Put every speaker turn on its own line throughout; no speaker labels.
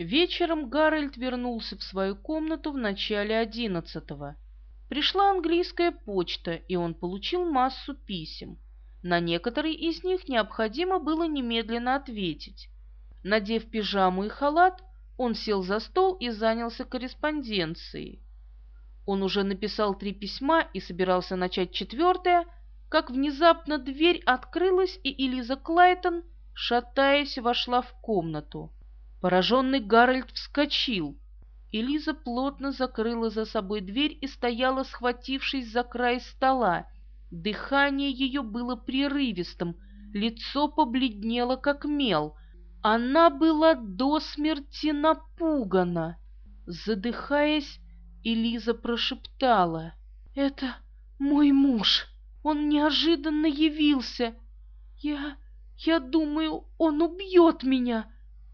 Вечером Гарольд вернулся в свою комнату в начале одиннадцатого. Пришла английская почта, и он получил массу писем. На некоторые из них необходимо было немедленно ответить. Надев пижаму и халат, он сел за стол и занялся корреспонденцией. Он уже написал три письма и собирался начать четвертое, как внезапно дверь открылась, и Элиза Клайтон, шатаясь, вошла в комнату. Пораженный Гарольд вскочил. Элиза плотно закрыла за собой дверь и стояла, схватившись за край стола. Дыхание ее было прерывистым, лицо побледнело, как мел. Она была до смерти напугана. Задыхаясь, Элиза прошептала. «Это мой муж. Он неожиданно явился. Я... я думаю, он убьет меня.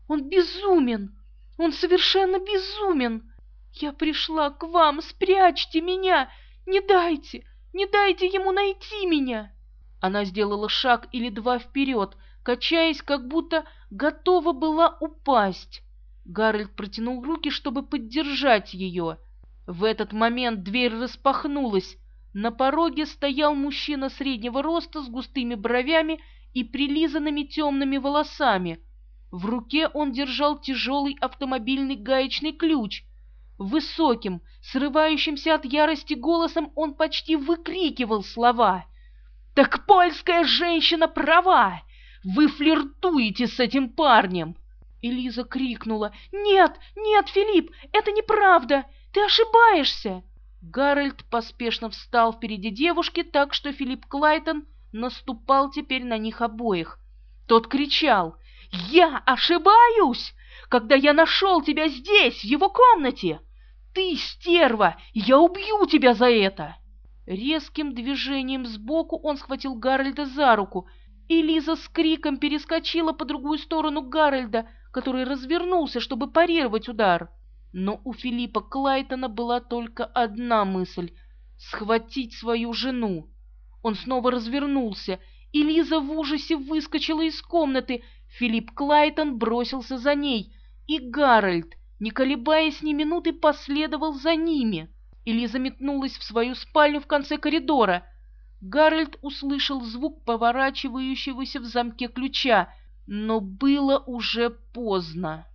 Он безумен. Он совершенно безумен. Я пришла к вам, спрячьте меня. Не дайте, не дайте ему найти меня. Она сделала шаг или два вперед, качаясь, как будто готова была упасть. Гарольд протянул руки, чтобы поддержать ее. В этот момент дверь распахнулась. На пороге стоял мужчина среднего роста с густыми бровями и прилизанными темными волосами. В руке он держал тяжелый автомобильный гаечный ключ. Высоким, срывающимся от ярости голосом он почти выкрикивал слова. «Так польская женщина права! Вы флиртуете с этим парнем!» Элиза крикнула. «Нет, нет, Филипп, это неправда! Ты ошибаешься!» Гарольд поспешно встал впереди девушки, так что Филипп Клайтон наступал теперь на них обоих. Тот кричал «Я ошибаюсь, когда я нашел тебя здесь, в его комнате! Ты стерва, я убью тебя за это!» Резким движением сбоку он схватил Гарольда за руку, и Лиза с криком перескочила по другую сторону Гарольда, который развернулся, чтобы парировать удар. Но у Филиппа Клайтона была только одна мысль — схватить свою жену. Он снова развернулся, и Лиза в ужасе выскочила из комнаты. Филипп Клайтон бросился за ней, и Гарольд, не колебаясь ни минуты, последовал за ними. Элиза метнулась в свою спальню в конце коридора. Гарольд услышал звук поворачивающегося в замке ключа, но было уже поздно.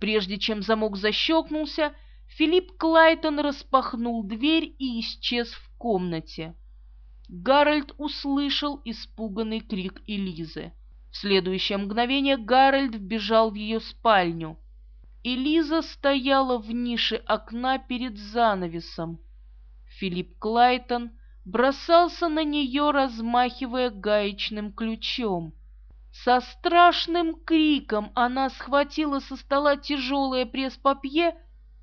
Прежде чем замок защелкнулся, Филипп Клайтон распахнул дверь и исчез в комнате. Гарольд услышал испуганный крик Элизы. В следующее мгновение Гарольд вбежал в ее спальню. Элиза стояла в нише окна перед занавесом. Филипп Клайтон бросался на нее, размахивая гаечным ключом. Со страшным криком она схватила со стола тяжелое пресс-папье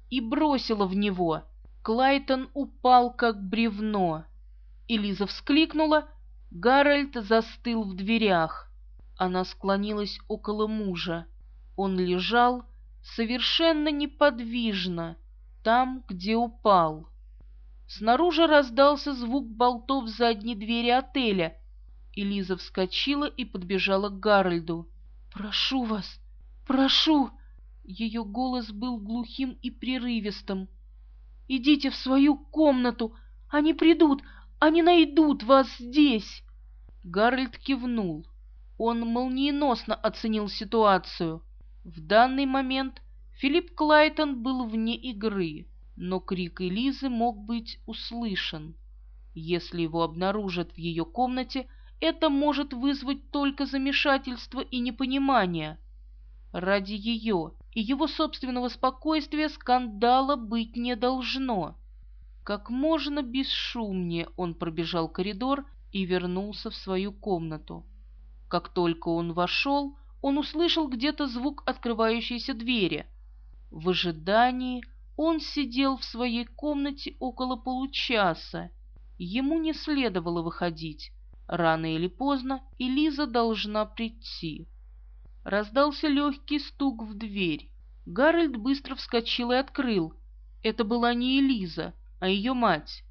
и бросила в него. Клайтон упал, как бревно. Элиза вскликнула, Гарольд застыл в дверях. Она склонилась около мужа. Он лежал совершенно неподвижно, там, где упал. Снаружи раздался звук болтов задней двери отеля, Элиза вскочила и подбежала к Гарольду. «Прошу вас, прошу!» Ее голос был глухим и прерывистым. «Идите в свою комнату! Они придут! Они найдут вас здесь!» Гарольд кивнул. Он молниеносно оценил ситуацию. В данный момент Филипп Клайтон был вне игры, но крик Элизы мог быть услышан. Если его обнаружат в ее комнате, это может вызвать только замешательство и непонимание. Ради ее и его собственного спокойствия скандала быть не должно. Как можно бесшумнее он пробежал коридор и вернулся в свою комнату. Как только он вошел, он услышал где-то звук открывающейся двери. В ожидании он сидел в своей комнате около получаса. Ему не следовало выходить. Рано или поздно Элиза должна прийти. Раздался легкий стук в дверь. Гарольд быстро вскочил и открыл. Это была не Элиза, а ее мать.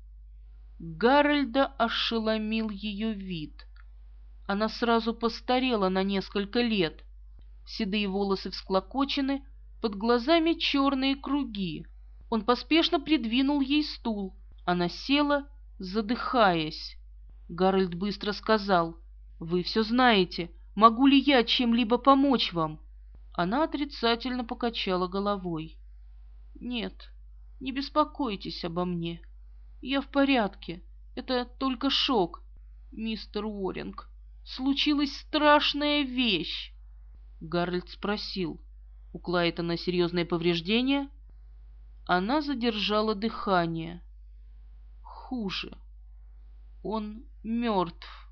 Гарольда ошеломил ее вид. Она сразу постарела на несколько лет. Седые волосы всклокочены, под глазами черные круги. Он поспешно придвинул ей стул. Она села, задыхаясь. Гарольд быстро сказал, «Вы все знаете. Могу ли я чем-либо помочь вам?» Она отрицательно покачала головой. «Нет, не беспокойтесь обо мне. Я в порядке. Это только шок, мистер Уоринг. Случилась страшная вещь!» Гарольд спросил, «У Клайтона серьезные повреждения?» Она задержала дыхание. «Хуже. Он мертв».